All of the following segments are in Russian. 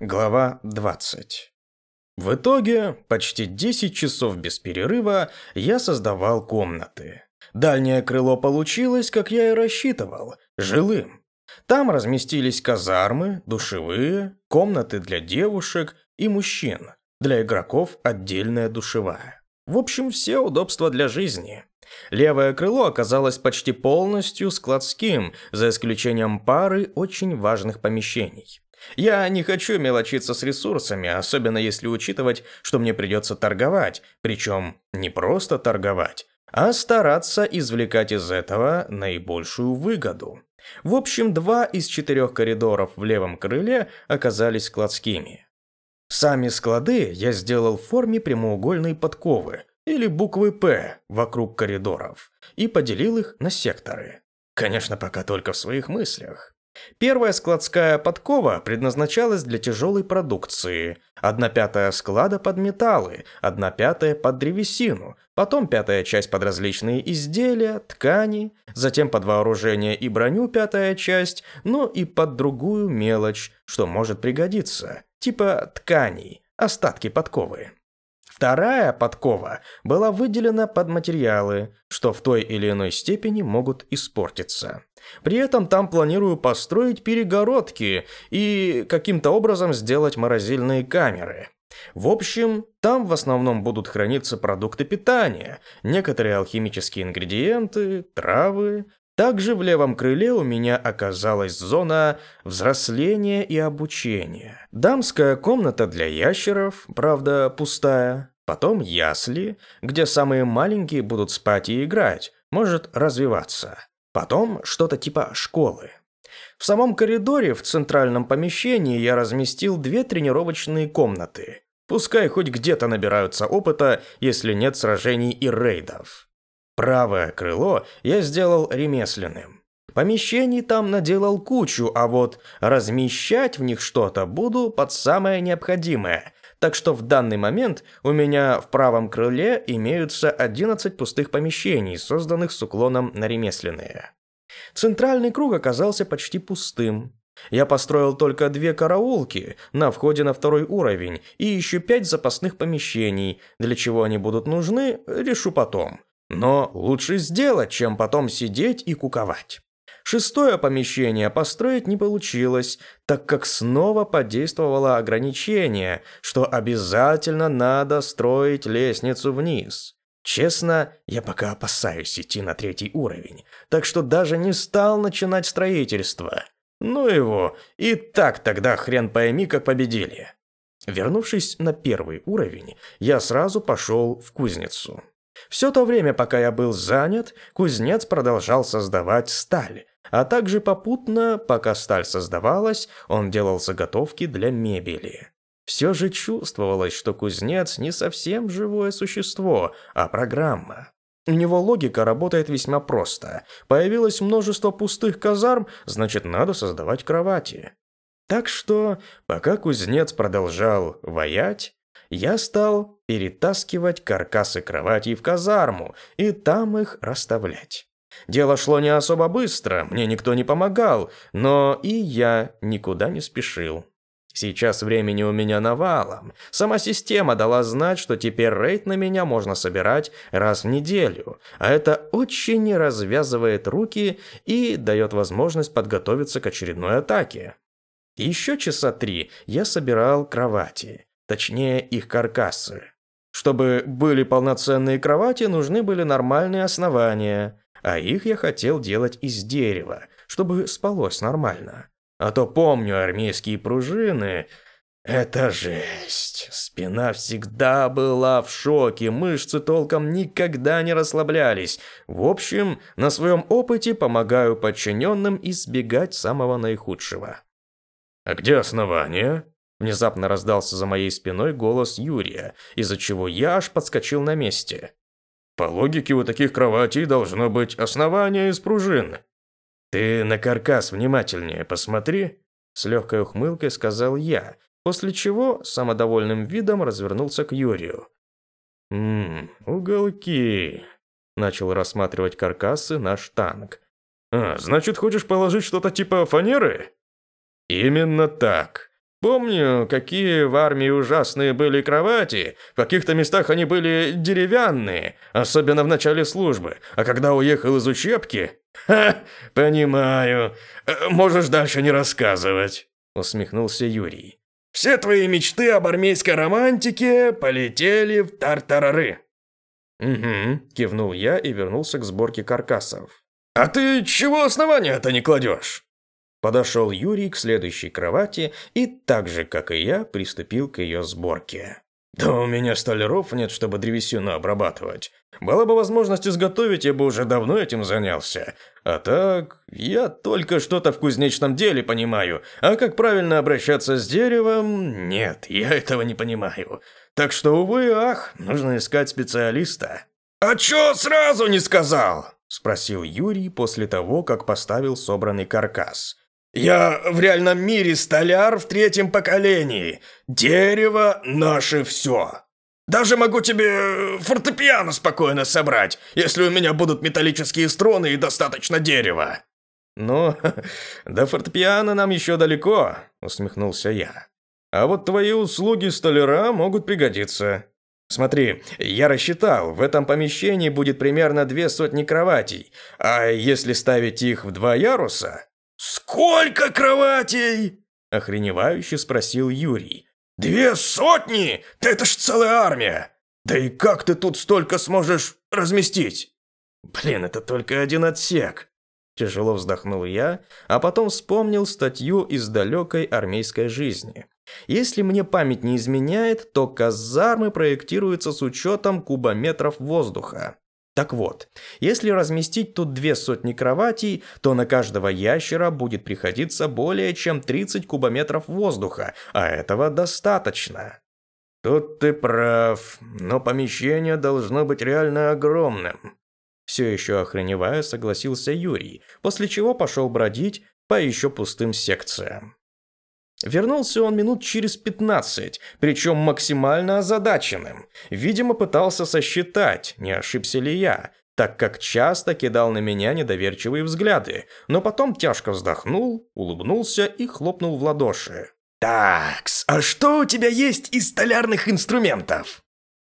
Глава 20. В итоге, почти 10 часов без перерыва я создавал комнаты. Дальнее крыло получилось, как я и рассчитывал, жилым. Там разместились казармы, душевые, комнаты для девушек и мужчин. Для игроков отдельная душевая. В общем, все удобства для жизни. Левое крыло оказалось почти полностью складским, за исключением пары очень важных помещений. Я не хочу мелочиться с ресурсами, особенно если учитывать, что мне придется торговать, причем не просто торговать, а стараться извлекать из этого наибольшую выгоду. В общем, два из четырех коридоров в левом крыле оказались складскими. Сами склады я сделал в форме прямоугольной подковы или буквы «П» вокруг коридоров и поделил их на секторы. Конечно, пока только в своих мыслях. Первая складская подкова предназначалась для тяжелой продукции, одна пятая склада под металлы, одна пятая под древесину, потом пятая часть под различные изделия, ткани, затем под вооружение и броню пятая часть, ну и под другую мелочь, что может пригодиться, типа тканей, остатки подковы. Вторая подкова была выделена под материалы, что в той или иной степени могут испортиться. При этом там планирую построить перегородки и каким-то образом сделать морозильные камеры. В общем, там в основном будут храниться продукты питания, некоторые алхимические ингредиенты, травы, также в левом крыле у меня оказалась зона взросления и обучения. Дамская комната для ящеров, правда, пустая. Потом ясли, где самые маленькие будут спать и играть, может развиваться. Потом что-то типа школы. В самом коридоре в центральном помещении я разместил две тренировочные комнаты. Пускай хоть где-то набираются опыта, если нет сражений и рейдов. Правое крыло я сделал ремесленным. Помещений там наделал кучу, а вот размещать в них что-то буду под самое необходимое. Так что в данный момент у меня в правом крыле имеются 11 пустых помещений, созданных с уклоном на ремесленные. Центральный круг оказался почти пустым. Я построил только две караулки на входе на второй уровень и еще пять запасных помещений. Для чего они будут нужны, решу потом. Но лучше сделать, чем потом сидеть и куковать. Шестое помещение построить не получилось, так как снова подействовало ограничение, что обязательно надо строить лестницу вниз. Честно, я пока опасаюсь идти на третий уровень, так что даже не стал начинать строительство. Ну его, и так тогда хрен пойми, как победили. Вернувшись на первый уровень, я сразу пошел в кузницу. Все то время, пока я был занят, кузнец продолжал создавать сталь, а также попутно, пока сталь создавалась, он делал заготовки для мебели. Все же чувствовалось, что кузнец не совсем живое существо, а программа. У него логика работает весьма просто. Появилось множество пустых казарм, значит, надо создавать кровати. Так что, пока кузнец продолжал воять, я стал перетаскивать каркасы кроватей в казарму и там их расставлять. Дело шло не особо быстро, мне никто не помогал, но и я никуда не спешил. Сейчас времени у меня навалом. Сама система дала знать, что теперь рейд на меня можно собирать раз в неделю, а это очень развязывает руки и дает возможность подготовиться к очередной атаке. Еще часа три я собирал кровати. Точнее, их каркасы. Чтобы были полноценные кровати, нужны были нормальные основания, а их я хотел делать из дерева, чтобы спалось нормально. А то помню армейские пружины. Это жесть. Спина всегда была в шоке, мышцы толком никогда не расслаблялись. В общем, на своем опыте помогаю подчиненным избегать самого наихудшего. «А где основание?» Внезапно раздался за моей спиной голос Юрия, из-за чего я аж подскочил на месте. По логике у таких кроватей должно быть основание из пружин. Ты на каркас внимательнее посмотри, с легкой ухмылкой сказал я, после чего самодовольным видом развернулся к Юрию. «Ммм, уголки», – начал рассматривать каркасы наш танк. «А, значит, хочешь положить что-то типа фанеры?» «Именно так. Помню, какие в армии ужасные были кровати. В каких-то местах они были деревянные, особенно в начале службы. А когда уехал из учебки... Ха, понимаю. Э, можешь дальше не рассказывать, усмехнулся Юрий. Все твои мечты об армейской романтике полетели в тартарары. Угу, кивнул я и вернулся к сборке каркасов. А ты чего основания-то не кладешь? Подошел Юрий к следующей кровати и так же, как и я, приступил к ее сборке. «Да у меня столяров нет, чтобы древесину обрабатывать. Была бы возможность изготовить, я бы уже давно этим занялся. А так, я только что-то в кузнечном деле понимаю, а как правильно обращаться с деревом, нет, я этого не понимаю. Так что, увы, ах, нужно искать специалиста». «А чё сразу не сказал?» – спросил Юрий после того, как поставил собранный каркас. Я в реальном мире столяр в третьем поколении. Дерево – наше все. Даже могу тебе фортепиано спокойно собрать, если у меня будут металлические струны и достаточно дерева». «Ну, до фортепиано нам еще далеко», – усмехнулся я. «А вот твои услуги столяра могут пригодиться. Смотри, я рассчитал, в этом помещении будет примерно две сотни кроватей, а если ставить их в два яруса, «Сколько кроватей?» – охреневающе спросил Юрий. «Две сотни? Да это ж целая армия! Да и как ты тут столько сможешь разместить?» «Блин, это только один отсек!» Тяжело вздохнул я, а потом вспомнил статью из далекой армейской жизни. Если мне память не изменяет, то казармы проектируются с учетом кубометров воздуха. Так вот, если разместить тут две сотни кроватей, то на каждого ящера будет приходиться более чем 30 кубометров воздуха, а этого достаточно. Тут ты прав, но помещение должно быть реально огромным. Все еще охреневая, согласился Юрий, после чего пошел бродить по еще пустым секциям. Вернулся он минут через пятнадцать, причем максимально озадаченным. Видимо, пытался сосчитать, не ошибся ли я, так как часто кидал на меня недоверчивые взгляды, но потом тяжко вздохнул, улыбнулся и хлопнул в ладоши. «Такс, а что у тебя есть из столярных инструментов?»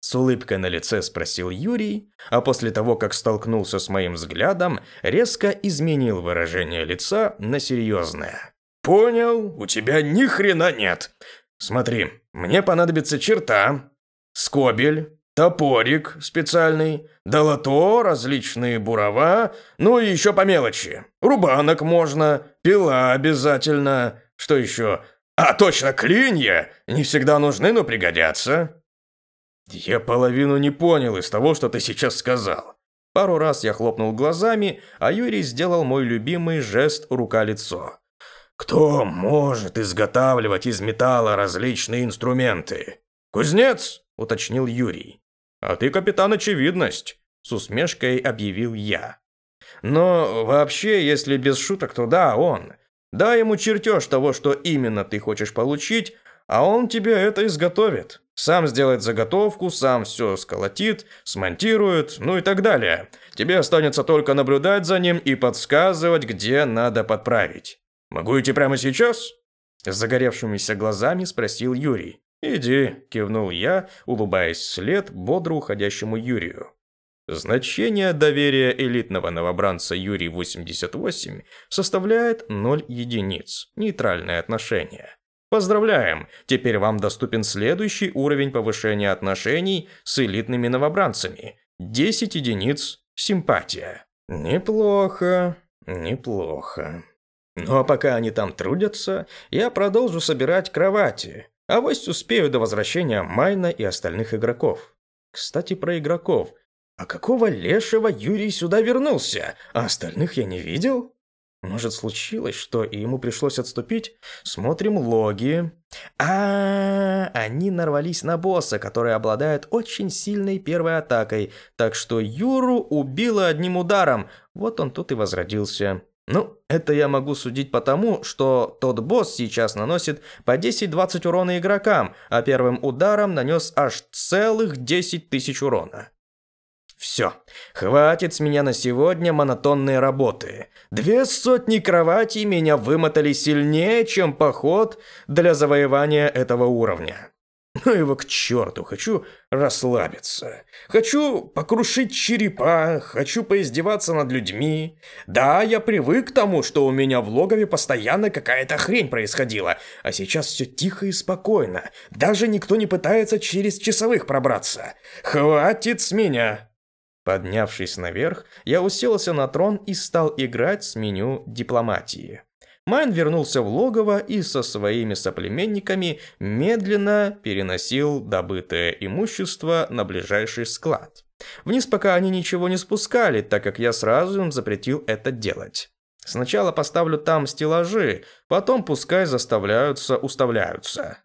С улыбкой на лице спросил Юрий, а после того, как столкнулся с моим взглядом, резко изменил выражение лица на серьезное. «Понял, у тебя ни хрена нет. Смотри, мне понадобится черта, скобель, топорик специальный, долото, различные бурова, ну и еще по мелочи. Рубанок можно, пила обязательно. Что еще? А, точно, клинья. Не всегда нужны, но пригодятся». Я половину не понял из того, что ты сейчас сказал. Пару раз я хлопнул глазами, а Юрий сделал мой любимый жест рука-лицо. Кто может изготавливать из металла различные инструменты? Кузнец, уточнил Юрий. А ты капитан очевидность, с усмешкой объявил я. Но вообще, если без шуток, то да, он. Дай ему чертеж того, что именно ты хочешь получить, а он тебе это изготовит. Сам сделает заготовку, сам все сколотит, смонтирует, ну и так далее. Тебе останется только наблюдать за ним и подсказывать, где надо подправить. «Могу идти прямо сейчас?» С загоревшимися глазами спросил Юрий. «Иди», – кивнул я, улыбаясь вслед бодро уходящему Юрию. Значение доверия элитного новобранца Юрий-88 составляет 0 единиц, нейтральное отношение. Поздравляем, теперь вам доступен следующий уровень повышения отношений с элитными новобранцами. 10 единиц симпатия. Неплохо, неплохо. Ну а пока они там трудятся, я продолжу собирать кровати. А вось успею до возвращения Майна и остальных игроков. Кстати, про игроков. А какого лешего Юрий сюда вернулся? А остальных я не видел? Может, случилось, что и ему пришлось отступить? Смотрим логи. А, -а, а, они нарвались на босса, который обладает очень сильной первой атакой, так что Юру убило одним ударом. Вот он тут и возродился. Ну, это я могу судить потому, что тот босс сейчас наносит по 10-20 урона игрокам, а первым ударом нанес аж целых 10 тысяч урона. Все, хватит с меня на сегодня монотонной работы. Две сотни кроватей меня вымотали сильнее, чем поход для завоевания этого уровня. Ну его к черту, хочу расслабиться. Хочу покрушить черепа, хочу поиздеваться над людьми. Да, я привык к тому, что у меня в логове постоянно какая-то хрень происходила, а сейчас все тихо и спокойно. Даже никто не пытается через часовых пробраться. Хватит с меня. Поднявшись наверх, я уселся на трон и стал играть с меню дипломатии. Майн вернулся в логово и со своими соплеменниками медленно переносил добытое имущество на ближайший склад. Вниз пока они ничего не спускали, так как я сразу им запретил это делать. Сначала поставлю там стеллажи, потом пускай заставляются, уставляются.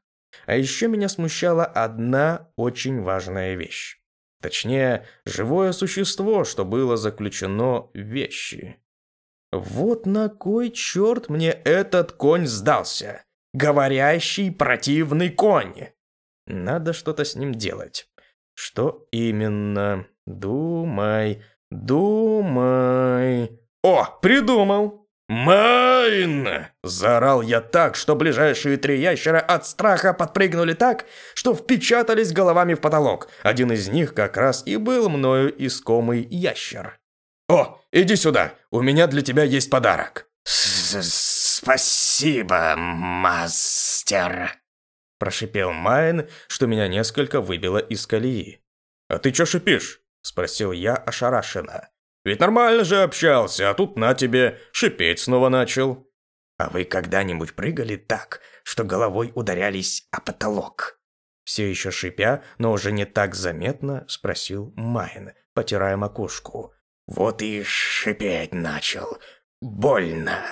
А еще меня смущала одна очень важная вещь. Точнее, живое существо, что было заключено в вещи. Вот на кой черт мне этот конь сдался? Говорящий противный конь. Надо что-то с ним делать. Что именно? Думай, думай. О, придумал! «Майн!» – заорал я так, что ближайшие три ящера от страха подпрыгнули так, что впечатались головами в потолок. Один из них как раз и был мною искомый ящер. «О, иди сюда, у меня для тебя есть подарок». «Спасибо, мастер», – прошипел Майн, что меня несколько выбило из колеи. «А ты чё шипишь?» – спросил я ошарашенно. Ведь нормально же общался, а тут на тебе, шипеть снова начал. А вы когда-нибудь прыгали так, что головой ударялись о потолок? Все еще шипя, но уже не так заметно, спросил Майн, потирая макушку. Вот и шипеть начал. Больно.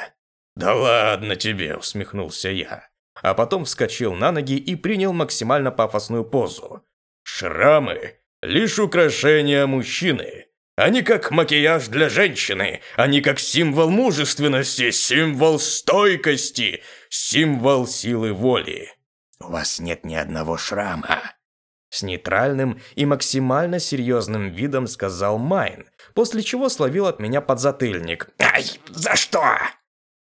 Да ладно тебе, усмехнулся я. А потом вскочил на ноги и принял максимально пафосную позу. Шрамы – лишь украшения мужчины. Они как макияж для женщины, они как символ мужественности, символ стойкости, символ силы воли. У вас нет ни одного шрама. С нейтральным и максимально серьезным видом сказал Майн, после чего словил от меня подзатыльник. «Ай, за что?»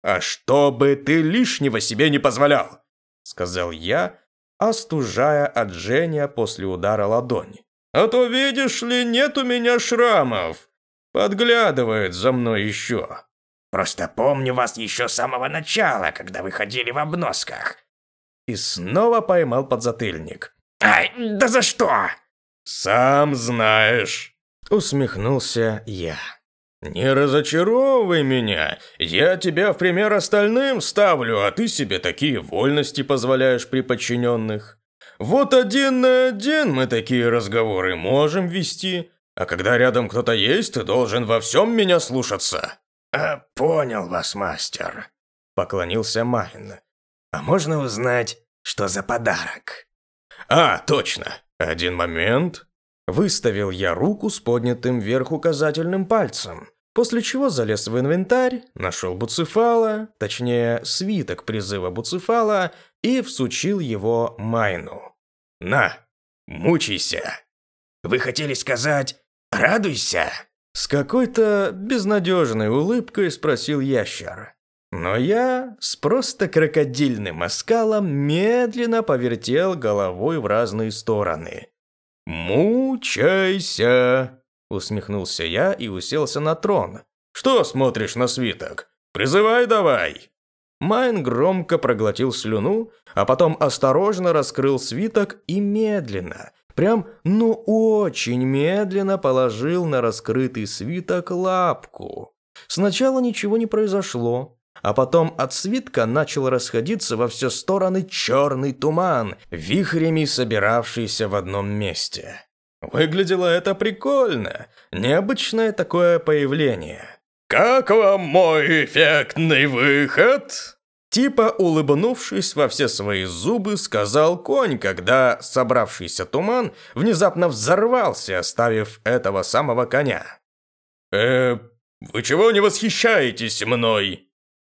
«А чтобы ты лишнего себе не позволял», сказал я, остужая от жжения после удара ладони. А то, видишь ли, нет у меня шрамов. Подглядывает за мной еще. Просто помню вас еще с самого начала, когда вы ходили в обносках. И снова поймал подзатыльник. Ай, да за что? Сам знаешь. Усмехнулся я. «Не разочаровывай меня. Я тебя в пример остальным ставлю, а ты себе такие вольности позволяешь при подчиненных. Вот один на один мы такие разговоры можем вести, а когда рядом кто-то есть, ты должен во всем меня слушаться». «А, понял вас, мастер», — поклонился Майн. «А можно узнать, что за подарок?» «А, точно. Один момент». Выставил я руку с поднятым вверх указательным пальцем, после чего залез в инвентарь, нашел Буцефала, точнее, свиток призыва Буцефала, и всучил его Майну. На, мучайся. Вы хотели сказать «радуйся»?» С какой-то безнадежной улыбкой спросил ящер. Но я с просто крокодильным оскалом медленно повертел головой в разные стороны. «Мучайся!» – усмехнулся я и уселся на трон. «Что смотришь на свиток? Призывай давай!» Майн громко проглотил слюну, а потом осторожно раскрыл свиток и медленно, прям ну очень медленно положил на раскрытый свиток лапку. Сначала ничего не произошло, а потом от свитка начал расходиться во все стороны черный туман, вихрями собиравшийся в одном месте. Выглядело это прикольно, необычное такое появление. «Как вам мой эффектный выход?» Типа улыбнувшись во все свои зубы, сказал конь, когда собравшийся туман внезапно взорвался, оставив этого самого коня. «Э, вы чего не восхищаетесь мной?»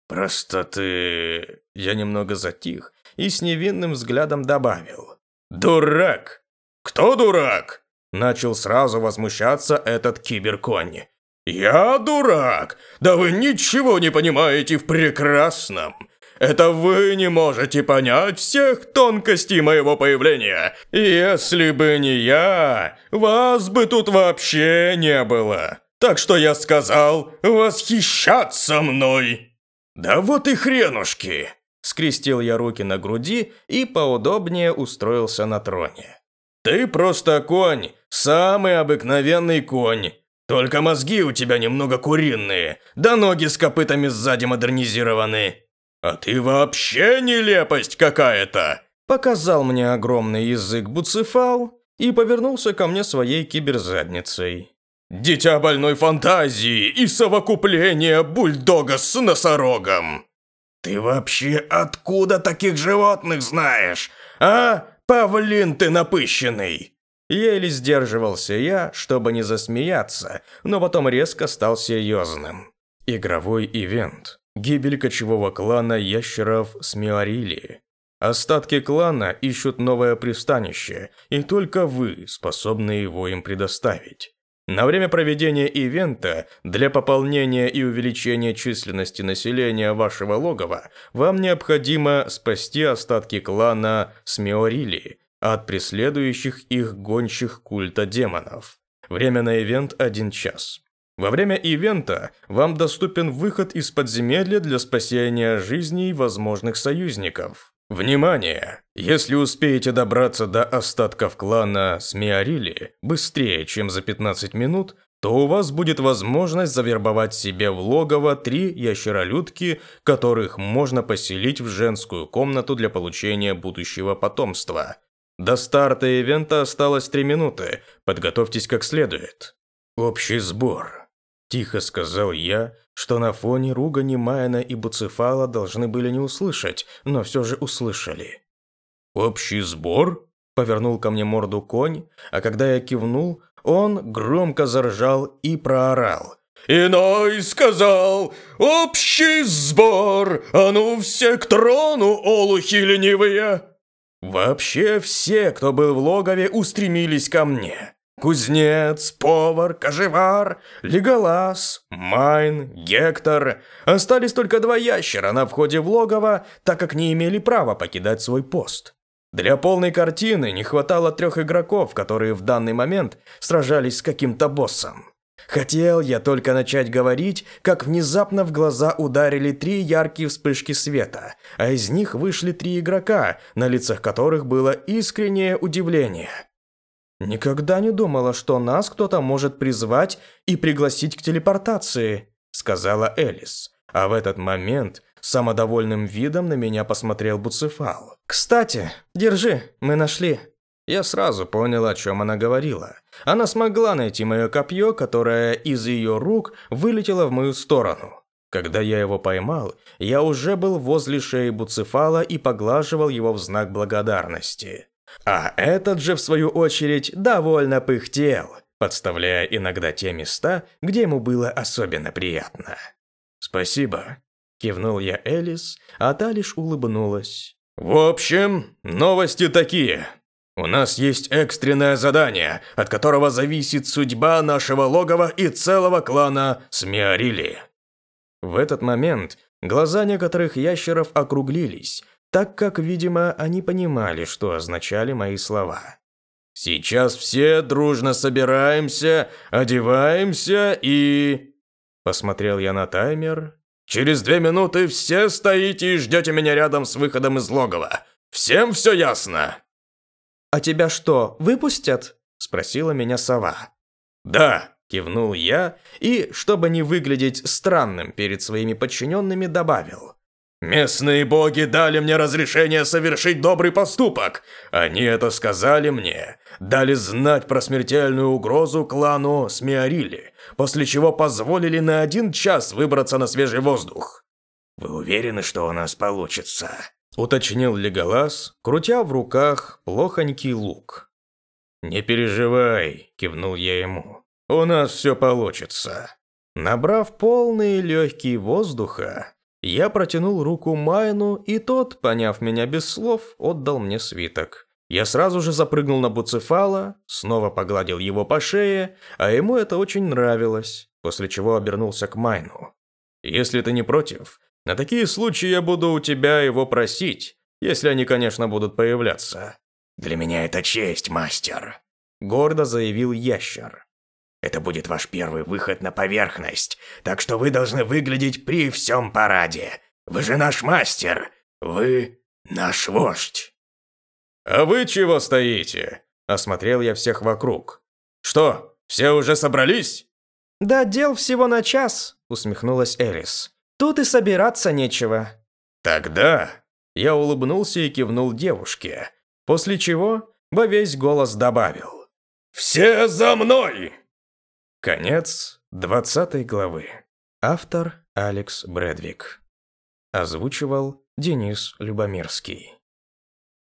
«Просто ты...» Я немного затих и с невинным взглядом добавил. «Дурак!» «Кто дурак?» Начал сразу возмущаться этот киберконь. «Я дурак! Да вы ничего не понимаете в прекрасном! Это вы не можете понять всех тонкостей моего появления. Если бы не я, вас бы тут вообще не было. Так что я сказал восхищаться мной. Да вот и хренушки. Скрестил я руки на груди и поудобнее устроился на троне. Ты просто конь, самый обыкновенный конь. Только мозги у тебя немного куриные, да ноги с копытами сзади модернизированы. «А ты вообще нелепость какая-то!» Показал мне огромный язык Буцефал и повернулся ко мне своей киберзадницей. «Дитя больной фантазии и совокупление бульдога с носорогом!» «Ты вообще откуда таких животных знаешь? А, павлин ты напыщенный!» Еле сдерживался я, чтобы не засмеяться, но потом резко стал серьезным. Игровой ивент. Гибель кочевого клана ящеров Смиорили. Остатки клана ищут новое пристанище, и только вы способны его им предоставить. На время проведения ивента, для пополнения и увеличения численности населения вашего логова, вам необходимо спасти остатки клана Смиорили от преследующих их гонщих культа демонов. Время на ивент – один час. Во время ивента вам доступен выход из подземелья для спасения жизней возможных союзников. Внимание! Если успеете добраться до остатков клана Смиарили быстрее, чем за 15 минут, то у вас будет возможность завербовать себе в логово три ящеролюдки, которых можно поселить в женскую комнату для получения будущего потомства. До старта ивента осталось 3 минуты, подготовьтесь как следует. Общий сбор. Тихо сказал я, что на фоне ругани Майна и Буцефала должны были не услышать, но все же услышали. «Общий сбор?» – повернул ко мне морду конь, а когда я кивнул, он громко заржал и проорал. «Иной сказал, общий сбор, а ну все к трону, олухи ленивые!» Вообще все, кто был в логове, устремились ко мне. Кузнец, повар, кожевар, Леголас, Майн, Гектор. Остались только два ящера на входе в логово, так как не имели права покидать свой пост. Для полной картины не хватало трех игроков, которые в данный момент сражались с каким-то боссом. Хотел я только начать говорить, как внезапно в глаза ударили три яркие вспышки света, а из них вышли три игрока, на лицах которых было искреннее удивление – «Никогда не думала, что нас кто-то может призвать и пригласить к телепортации», сказала Элис. А в этот момент самодовольным видом на меня посмотрел Буцефал. «Кстати, держи, мы нашли». Я сразу понял, о чем она говорила. Она смогла найти мое копье, которое из ее рук вылетело в мою сторону. Когда я его поймал, я уже был возле шеи Буцефала и поглаживал его в знак благодарности. А этот же, в свою очередь, довольно пыхтел, подставляя иногда те места, где ему было особенно приятно. «Спасибо», – кивнул я Элис, а та лишь улыбнулась. «В общем, новости такие. У нас есть экстренное задание, от которого зависит судьба нашего логова и целого клана Смиарили». В этот момент глаза некоторых ящеров округлились, так как, видимо, они понимали, что означали мои слова. «Сейчас все дружно собираемся, одеваемся и...» Посмотрел я на таймер. «Через две минуты все стоите и ждете меня рядом с выходом из логова. Всем все ясно?» «А тебя что, выпустят?» – спросила меня сова. «Да», – кивнул я и, чтобы не выглядеть странным перед своими подчиненными, добавил. Местные боги дали мне разрешение совершить добрый поступок. Они это сказали мне, дали знать про смертельную угрозу клану Смиарили, после чего позволили на один час выбраться на свежий воздух. Вы уверены, что у нас получится? уточнил Леголас, крутя в руках плохонький лук. Не переживай, кивнул я ему. У нас все получится. Набрав полные легкие воздуха, я протянул руку Майну, и тот, поняв меня без слов, отдал мне свиток. Я сразу же запрыгнул на Буцефала, снова погладил его по шее, а ему это очень нравилось, после чего обернулся к Майну. «Если ты не против, на такие случаи я буду у тебя его просить, если они, конечно, будут появляться». «Для меня это честь, мастер», – гордо заявил ящер. «Это будет ваш первый выход на поверхность, так что вы должны выглядеть при всем параде. Вы же наш мастер, вы наш вождь». «А вы чего стоите?» – осмотрел я всех вокруг. «Что, все уже собрались?» «Да дел всего на час», – усмехнулась Элис. «Тут и собираться нечего». «Тогда...» Я улыбнулся и кивнул девушке, после чего во весь голос добавил. «Все за мной!» Конец двадцатой главы. Автор Алекс Брэдвик. Озвучивал Денис Любомирский.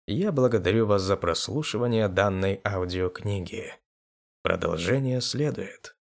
Я благодарю вас за прослушивание данной аудиокниги. Продолжение следует.